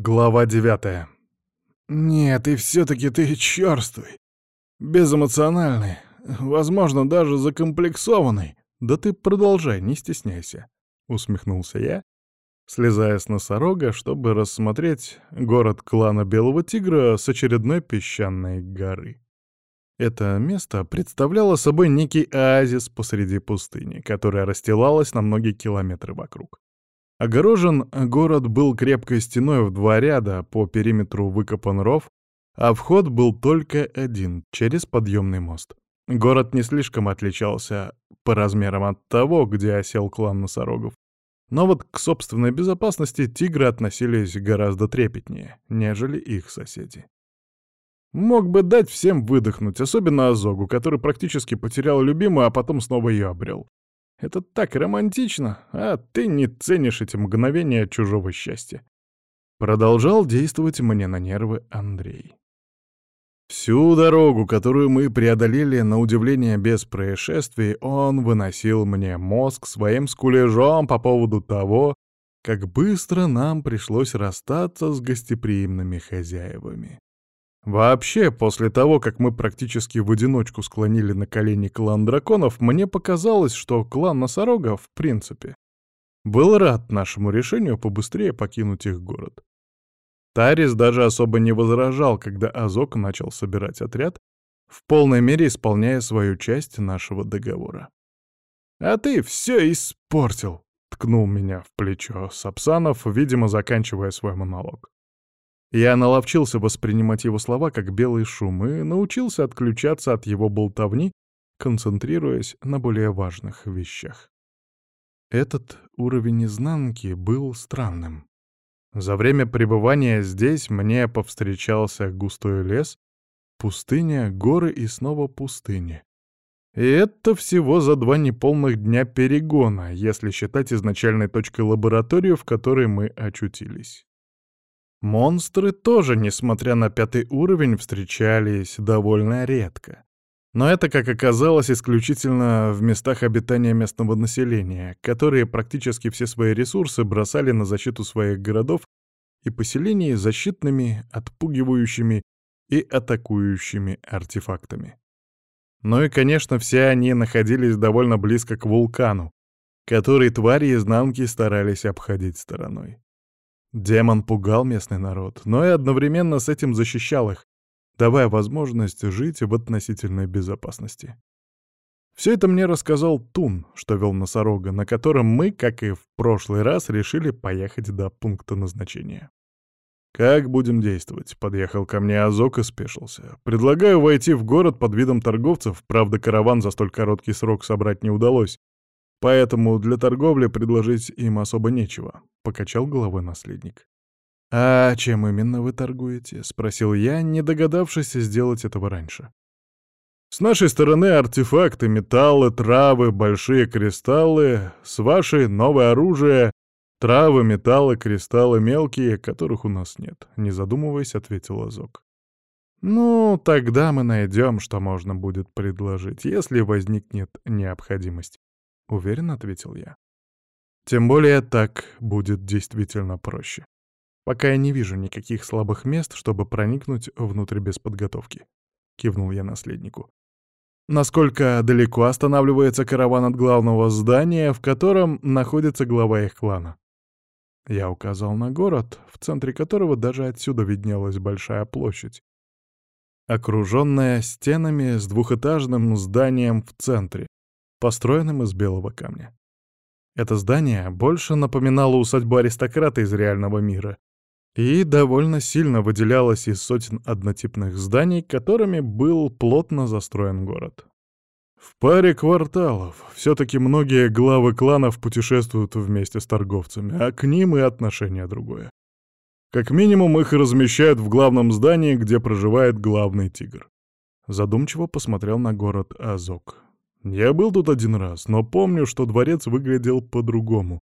Глава девятая. «Нет, и все-таки ты черствый, безэмоциональный, возможно, даже закомплексованный. Да ты продолжай, не стесняйся», — усмехнулся я, слезая с носорога, чтобы рассмотреть город клана Белого Тигра с очередной песчаной горы. Это место представляло собой некий оазис посреди пустыни, которая расстилалась на многие километры вокруг. Огорожен город был крепкой стеной в два ряда, по периметру выкопан ров, а вход был только один, через подъемный мост. Город не слишком отличался по размерам от того, где осел клан носорогов. Но вот к собственной безопасности тигры относились гораздо трепетнее, нежели их соседи. Мог бы дать всем выдохнуть, особенно Азогу, который практически потерял любимую, а потом снова ее обрел. Это так романтично, а ты не ценишь эти мгновения чужого счастья. Продолжал действовать мне на нервы Андрей. Всю дорогу, которую мы преодолели, на удивление без происшествий, он выносил мне мозг своим скулежом по поводу того, как быстро нам пришлось расстаться с гостеприимными хозяевами. Вообще, после того, как мы практически в одиночку склонили на колени клан драконов, мне показалось, что клан носорога, в принципе, был рад нашему решению побыстрее покинуть их город. Тарис даже особо не возражал, когда Азок начал собирать отряд, в полной мере исполняя свою часть нашего договора. «А ты все испортил!» — ткнул меня в плечо Сапсанов, видимо, заканчивая свой монолог. Я наловчился воспринимать его слова как белый шум и научился отключаться от его болтовни, концентрируясь на более важных вещах. Этот уровень изнанки был странным. За время пребывания здесь мне повстречался густой лес, пустыня, горы и снова пустыня. И это всего за два неполных дня перегона, если считать изначальной точкой лабораторию, в которой мы очутились. Монстры тоже, несмотря на пятый уровень, встречались довольно редко. Но это, как оказалось, исключительно в местах обитания местного населения, которые практически все свои ресурсы бросали на защиту своих городов и поселений защитными, отпугивающими и атакующими артефактами. Ну и, конечно, все они находились довольно близко к вулкану, который твари изнанки старались обходить стороной. Демон пугал местный народ, но и одновременно с этим защищал их, давая возможность жить в относительной безопасности. Все это мне рассказал Тун, что вел носорога, на котором мы, как и в прошлый раз, решили поехать до пункта назначения. «Как будем действовать?» — подъехал ко мне Азок и спешился. «Предлагаю войти в город под видом торговцев, правда, караван за столь короткий срок собрать не удалось, Поэтому для торговли предложить им особо нечего», — покачал головой наследник. «А чем именно вы торгуете?» — спросил я, не догадавшись сделать этого раньше. «С нашей стороны артефакты, металлы, травы, большие кристаллы, с вашей — новое оружие, травы, металлы, кристаллы мелкие, которых у нас нет», — не задумываясь, ответил Азок. «Ну, тогда мы найдем, что можно будет предложить, если возникнет необходимость. — уверенно ответил я. «Тем более так будет действительно проще. Пока я не вижу никаких слабых мест, чтобы проникнуть внутрь без подготовки», — кивнул я наследнику. «Насколько далеко останавливается караван от главного здания, в котором находится глава их клана?» Я указал на город, в центре которого даже отсюда виднелась большая площадь, окруженная стенами с двухэтажным зданием в центре, построенным из белого камня. Это здание больше напоминало усадьбу аристократа из реального мира и довольно сильно выделялось из сотен однотипных зданий, которыми был плотно застроен город. В паре кварталов все-таки многие главы кланов путешествуют вместе с торговцами, а к ним и отношение другое. Как минимум их размещают в главном здании, где проживает главный тигр. Задумчиво посмотрел на город Азок. Я был тут один раз, но помню, что дворец выглядел по-другому.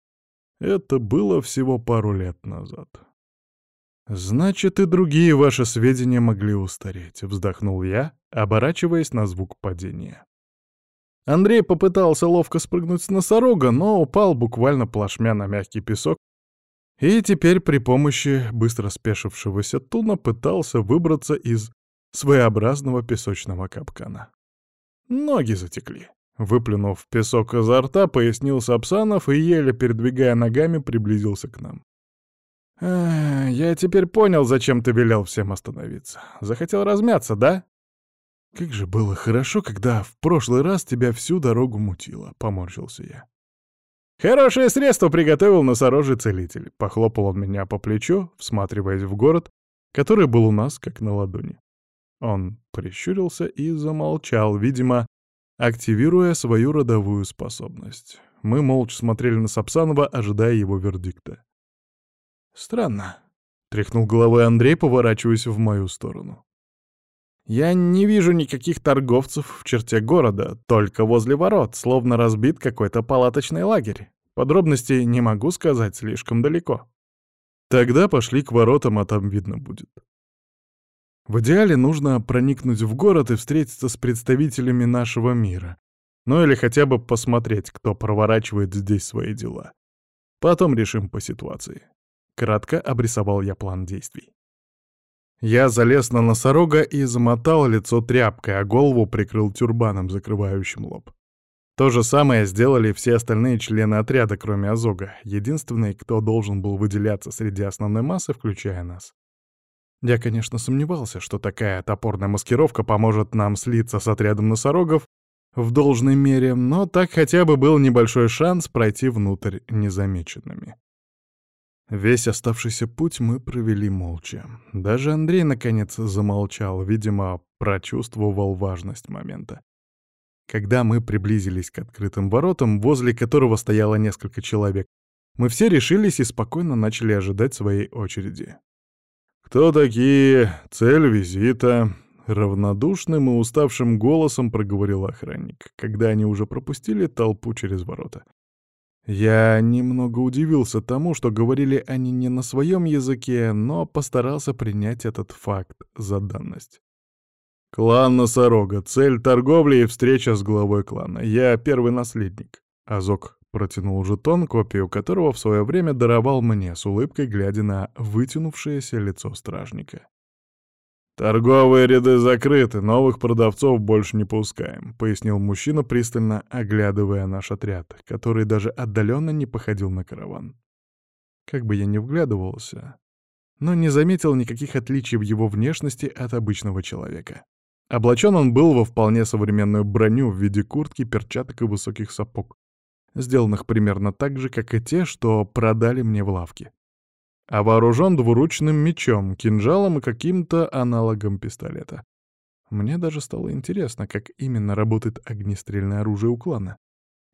Это было всего пару лет назад. «Значит, и другие ваши сведения могли устареть», — вздохнул я, оборачиваясь на звук падения. Андрей попытался ловко спрыгнуть с носорога, но упал буквально плашмя на мягкий песок И теперь при помощи быстро спешившегося туна пытался выбраться из своеобразного песочного капкана. Ноги затекли. Выплюнув песок изо рта, пояснил Сапсанов и, еле передвигая ногами, приблизился к нам. «А, я теперь понял, зачем ты велел всем остановиться. Захотел размяться, да?» «Как же было хорошо, когда в прошлый раз тебя всю дорогу мутило», — поморщился я. «Хорошее средство приготовил носорожий целитель», — похлопал он меня по плечу, всматриваясь в город, который был у нас как на ладони. Он прищурился и замолчал, видимо, активируя свою родовую способность. Мы молча смотрели на Сапсанова, ожидая его вердикта. «Странно», — тряхнул головой Андрей, поворачиваясь в мою сторону. «Я не вижу никаких торговцев в черте города, только возле ворот, словно разбит какой-то палаточный лагерь. Подробностей не могу сказать, слишком далеко». «Тогда пошли к воротам, а там видно будет». В идеале нужно проникнуть в город и встретиться с представителями нашего мира. Ну или хотя бы посмотреть, кто проворачивает здесь свои дела. Потом решим по ситуации. Кратко обрисовал я план действий. Я залез на носорога и замотал лицо тряпкой, а голову прикрыл тюрбаном, закрывающим лоб. То же самое сделали все остальные члены отряда, кроме Азога, единственный, кто должен был выделяться среди основной массы, включая нас. Я, конечно, сомневался, что такая топорная маскировка поможет нам слиться с отрядом носорогов в должной мере, но так хотя бы был небольшой шанс пройти внутрь незамеченными. Весь оставшийся путь мы провели молча. Даже Андрей, наконец, замолчал, видимо, прочувствовал важность момента. Когда мы приблизились к открытым воротам, возле которого стояло несколько человек, мы все решились и спокойно начали ожидать своей очереди. «Кто такие? Цель визита?» Равнодушным и уставшим голосом проговорил охранник, когда они уже пропустили толпу через ворота. Я немного удивился тому, что говорили они не на своем языке, но постарался принять этот факт за данность. «Клан Носорога. Цель торговли и встреча с главой клана. Я первый наследник». Азок Протянул жетон, копию которого в свое время даровал мне, с улыбкой глядя на вытянувшееся лицо стражника. «Торговые ряды закрыты, новых продавцов больше не пускаем», — пояснил мужчина, пристально оглядывая наш отряд, который даже отдаленно не походил на караван. Как бы я ни вглядывался, но не заметил никаких отличий в его внешности от обычного человека. Облачен он был во вполне современную броню в виде куртки, перчаток и высоких сапог, сделанных примерно так же, как и те, что продали мне в лавке. А вооружен двуручным мечом, кинжалом и каким-то аналогом пистолета. Мне даже стало интересно, как именно работает огнестрельное оружие у клана.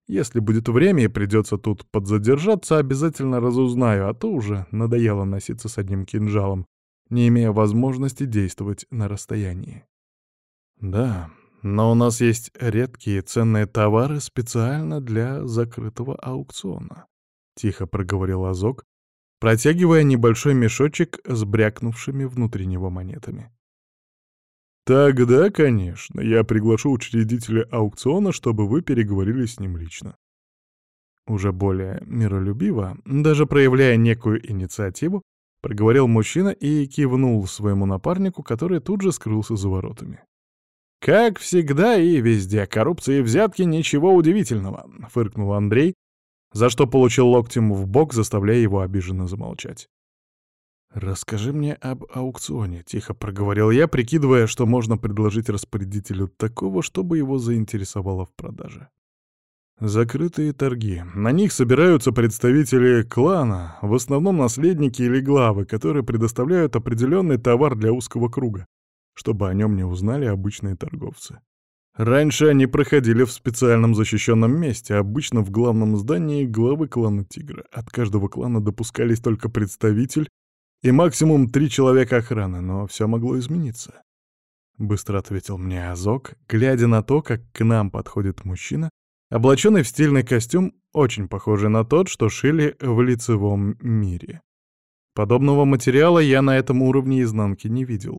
Если будет время и придется тут подзадержаться, обязательно разузнаю, а то уже надоело носиться с одним кинжалом, не имея возможности действовать на расстоянии. Да, но у нас есть редкие ценные товары специально для закрытого аукциона. Тихо проговорил Азок, протягивая небольшой мешочек с брякнувшими внутри него монетами. «Тогда, конечно, я приглашу учредителя аукциона, чтобы вы переговорили с ним лично». Уже более миролюбиво, даже проявляя некую инициативу, проговорил мужчина и кивнул своему напарнику, который тут же скрылся за воротами. «Как всегда и везде, коррупция и взятки — ничего удивительного», — фыркнул Андрей, за что получил локтем в бок, заставляя его обиженно замолчать. «Расскажи мне об аукционе», — тихо проговорил я, прикидывая, что можно предложить распорядителю такого, чтобы его заинтересовало в продаже. Закрытые торги. На них собираются представители клана, в основном наследники или главы, которые предоставляют определенный товар для узкого круга чтобы о нем не узнали обычные торговцы. Раньше они проходили в специальном защищенном месте, обычно в главном здании главы клана Тигра. От каждого клана допускались только представитель и максимум три человека охраны, но все могло измениться. Быстро ответил мне Азок, глядя на то, как к нам подходит мужчина, облаченный в стильный костюм, очень похожий на тот, что шили в лицевом мире. Подобного материала я на этом уровне изнанки не видел.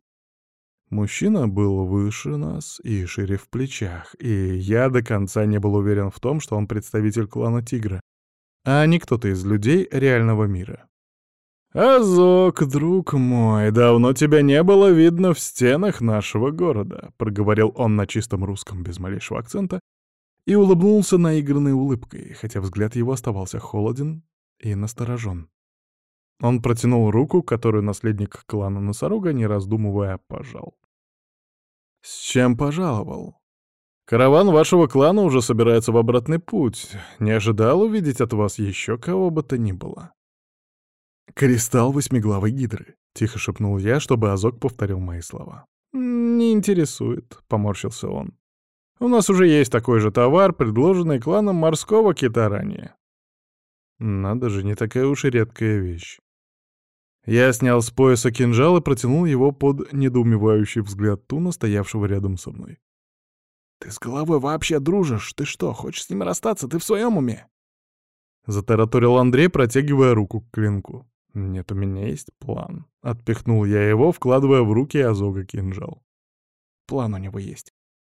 Мужчина был выше нас и шире в плечах, и я до конца не был уверен в том, что он представитель клана Тигра, а не кто-то из людей реального мира. «Азок, друг мой, давно тебя не было видно в стенах нашего города», — проговорил он на чистом русском без малейшего акцента и улыбнулся наигранной улыбкой, хотя взгляд его оставался холоден и насторожен. Он протянул руку, которую наследник клана Носорога, не раздумывая, пожал. «С чем пожаловал?» «Караван вашего клана уже собирается в обратный путь. Не ожидал увидеть от вас еще кого бы то ни было». «Кристалл восьмиглавой гидры», — тихо шепнул я, чтобы Азок повторил мои слова. «Не интересует», — поморщился он. «У нас уже есть такой же товар, предложенный кланом морского кита ранее». Надо же, не такая уж и редкая вещь. Я снял с пояса кинжал и протянул его под недоумевающий взгляд Туна, стоявшего рядом со мной. «Ты с головой вообще дружишь? Ты что, хочешь с ним расстаться? Ты в своем уме?» Затараторил Андрей, протягивая руку к клинку. «Нет, у меня есть план». Отпихнул я его, вкладывая в руки Азога кинжал. План у него есть.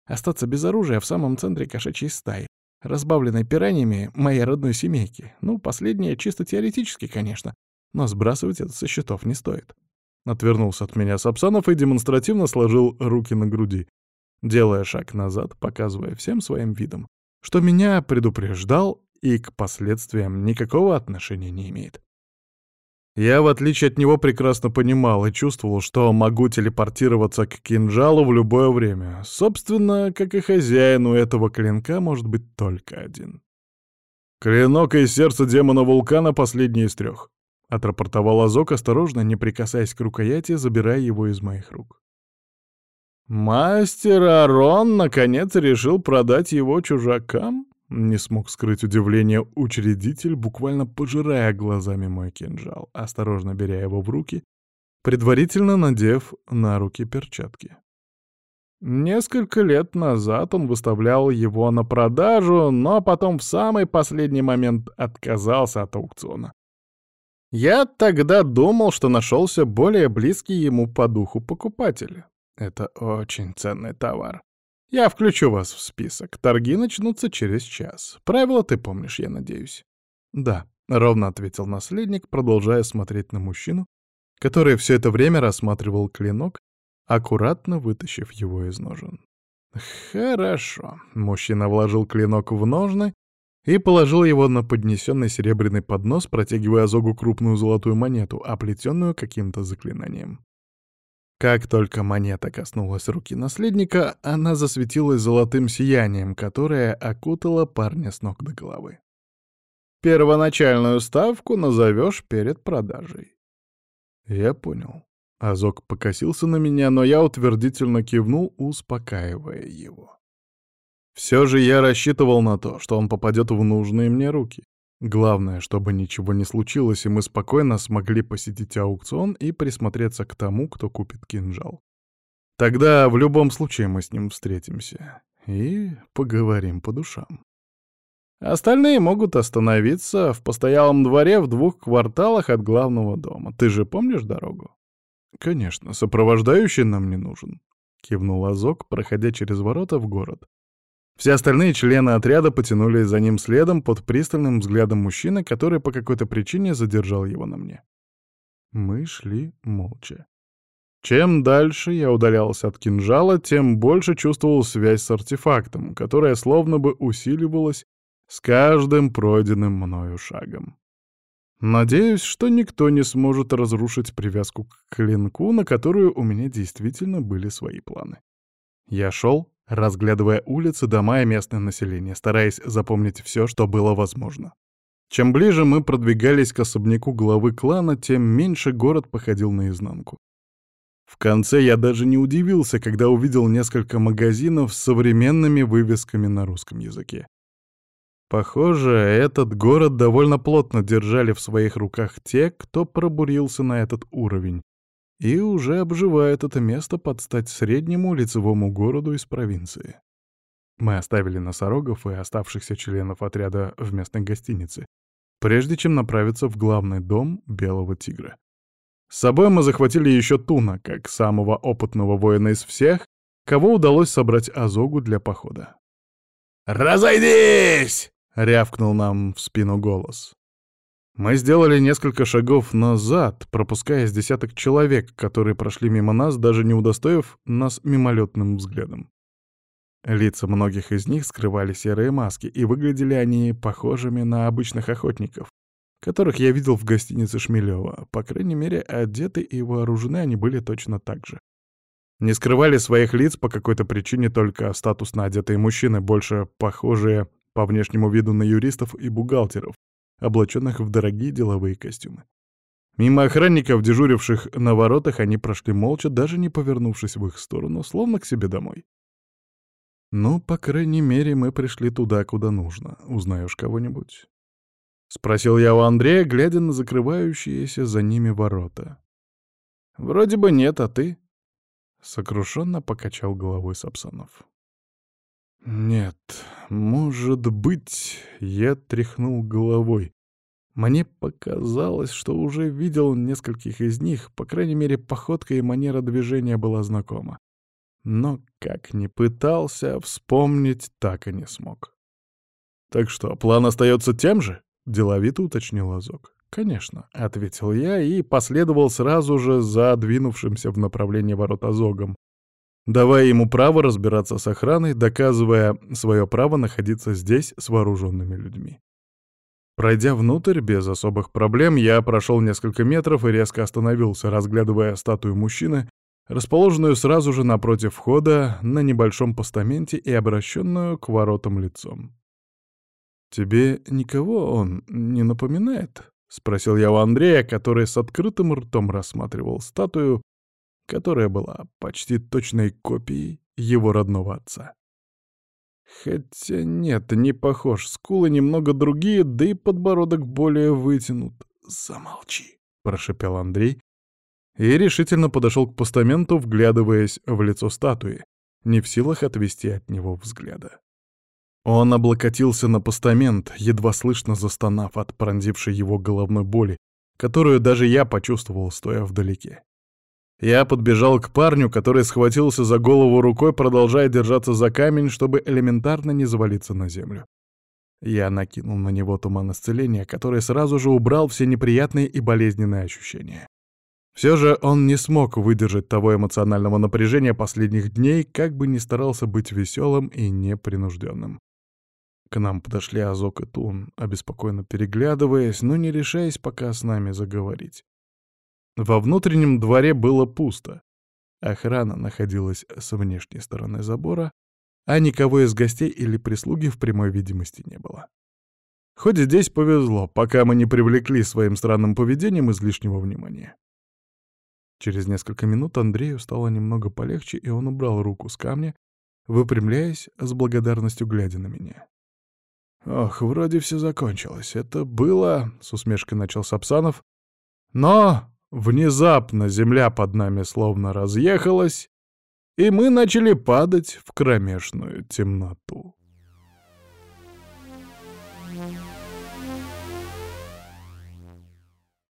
Остаться без оружия в самом центре кошачьей стаи, разбавленной пираньями моей родной семейки. Ну, последнее чисто теоретически, конечно, но сбрасывать это со счетов не стоит. Отвернулся от меня Сапсанов и демонстративно сложил руки на груди, делая шаг назад, показывая всем своим видом, что меня предупреждал и к последствиям никакого отношения не имеет. Я, в отличие от него, прекрасно понимал и чувствовал, что могу телепортироваться к кинжалу в любое время. Собственно, как и хозяину этого клинка может быть только один. Клинок из сердца демона вулкана последний из трех. Отрапортовал Азок осторожно, не прикасаясь к рукояти, забирая его из моих рук. «Мастер Арон, наконец, решил продать его чужакам?» Не смог скрыть удивление учредитель, буквально пожирая глазами мой кинжал, осторожно беря его в руки, предварительно надев на руки перчатки. Несколько лет назад он выставлял его на продажу, но потом в самый последний момент отказался от аукциона. Я тогда думал, что нашелся более близкий ему по духу покупатель. Это очень ценный товар. Я включу вас в список. Торги начнутся через час. Правила ты помнишь, я надеюсь. Да, ровно ответил наследник, продолжая смотреть на мужчину, который все это время рассматривал клинок, аккуратно вытащив его из ножен. Хорошо. Мужчина вложил клинок в ножны и положил его на поднесенный серебряный поднос, протягивая Азогу крупную золотую монету, оплетенную каким-то заклинанием. Как только монета коснулась руки наследника, она засветилась золотым сиянием, которое окутало парня с ног до головы. «Первоначальную ставку назовешь перед продажей». Я понял. Азок покосился на меня, но я утвердительно кивнул, успокаивая его. Все же я рассчитывал на то, что он попадет в нужные мне руки. Главное, чтобы ничего не случилось, и мы спокойно смогли посетить аукцион и присмотреться к тому, кто купит кинжал. Тогда в любом случае мы с ним встретимся и поговорим по душам. Остальные могут остановиться в постоялом дворе в двух кварталах от главного дома. Ты же помнишь дорогу? Конечно, сопровождающий нам не нужен, кивнул Азок, проходя через ворота в город. Все остальные члены отряда потянулись за ним следом под пристальным взглядом мужчины, который по какой-то причине задержал его на мне. Мы шли молча. Чем дальше я удалялся от кинжала, тем больше чувствовал связь с артефактом, которая словно бы усиливалась с каждым пройденным мною шагом. Надеюсь, что никто не сможет разрушить привязку к клинку, на которую у меня действительно были свои планы. Я шел, разглядывая улицы, дома и местное население, стараясь запомнить все, что было возможно. Чем ближе мы продвигались к особняку главы клана, тем меньше город походил наизнанку. В конце я даже не удивился, когда увидел несколько магазинов с современными вывесками на русском языке. Похоже, этот город довольно плотно держали в своих руках те, кто пробурился на этот уровень, и уже обживает это место под стать среднему лицевому городу из провинции. Мы оставили носорогов и оставшихся членов отряда в местной гостинице, прежде чем направиться в главный дом Белого Тигра. С собой мы захватили еще Туна, как самого опытного воина из всех, кого удалось собрать Азогу для похода. «Разойдись!» — рявкнул нам в спину голос. Мы сделали несколько шагов назад, пропуская с десяток человек, которые прошли мимо нас, даже не удостоив нас мимолетным взглядом. Лица многих из них скрывали серые маски, и выглядели они похожими на обычных охотников, которых я видел в гостинице Шмелева. По крайней мере, одеты и вооружены они были точно так же. Не скрывали своих лиц по какой-то причине только статусно одетые мужчины, больше похожие по внешнему виду на юристов и бухгалтеров, облаченных в дорогие деловые костюмы. Мимо охранников, дежуривших на воротах, они прошли молча, даже не повернувшись в их сторону, словно к себе домой. «Ну, по крайней мере, мы пришли туда, куда нужно. Узнаешь кого-нибудь?» — спросил я у Андрея, глядя на закрывающиеся за ними ворота. «Вроде бы нет, а ты?» — сокрушенно покачал головой Сапсанов. «Нет, может быть...» — я тряхнул головой. Мне показалось, что уже видел нескольких из них, по крайней мере, походка и манера движения была знакома. Но как ни пытался, вспомнить так и не смог. «Так что, план остается тем же?» — деловито уточнил Азок. «Конечно», — ответил я и последовал сразу же за двинувшимся в направлении ворот Азогом, давая ему право разбираться с охраной, доказывая свое право находиться здесь с вооруженными людьми. Пройдя внутрь без особых проблем, я прошел несколько метров и резко остановился, разглядывая статую мужчины, расположенную сразу же напротив входа на небольшом постаменте и обращенную к воротам лицом. «Тебе никого он не напоминает?» — спросил я у Андрея, который с открытым ртом рассматривал статую, которая была почти точной копией его родного отца. Хотя нет, не похож. Скулы немного другие, да и подбородок более вытянут. «Замолчи», — прошепел Андрей. И решительно подошел к постаменту, вглядываясь в лицо статуи, не в силах отвести от него взгляда. Он облокотился на постамент, едва слышно застонав от пронзившей его головной боли, которую даже я почувствовал, стоя вдалеке. Я подбежал к парню, который схватился за голову рукой, продолжая держаться за камень, чтобы элементарно не завалиться на землю. Я накинул на него туман исцеления, который сразу же убрал все неприятные и болезненные ощущения. Все же он не смог выдержать того эмоционального напряжения последних дней, как бы ни старался быть веселым и непринужденным. К нам подошли Азок и Тун, обеспокоенно переглядываясь, но не решаясь пока с нами заговорить. Во внутреннем дворе было пусто. Охрана находилась с внешней стороны забора, а никого из гостей или прислуги в прямой видимости не было. Хоть здесь повезло, пока мы не привлекли своим странным поведением излишнего внимания. Через несколько минут Андрею стало немного полегче, и он убрал руку с камня, выпрямляясь с благодарностью глядя на меня. «Ох, вроде все закончилось. Это было...» — с усмешкой начал Сапсанов. «Но Внезапно земля под нами словно разъехалась, и мы начали падать в кромешную темноту.